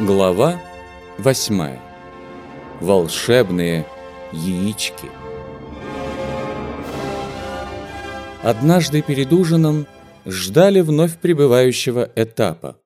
Глава 8. Волшебные яички. Однажды перед ужином ждали вновь прибывающего этапа.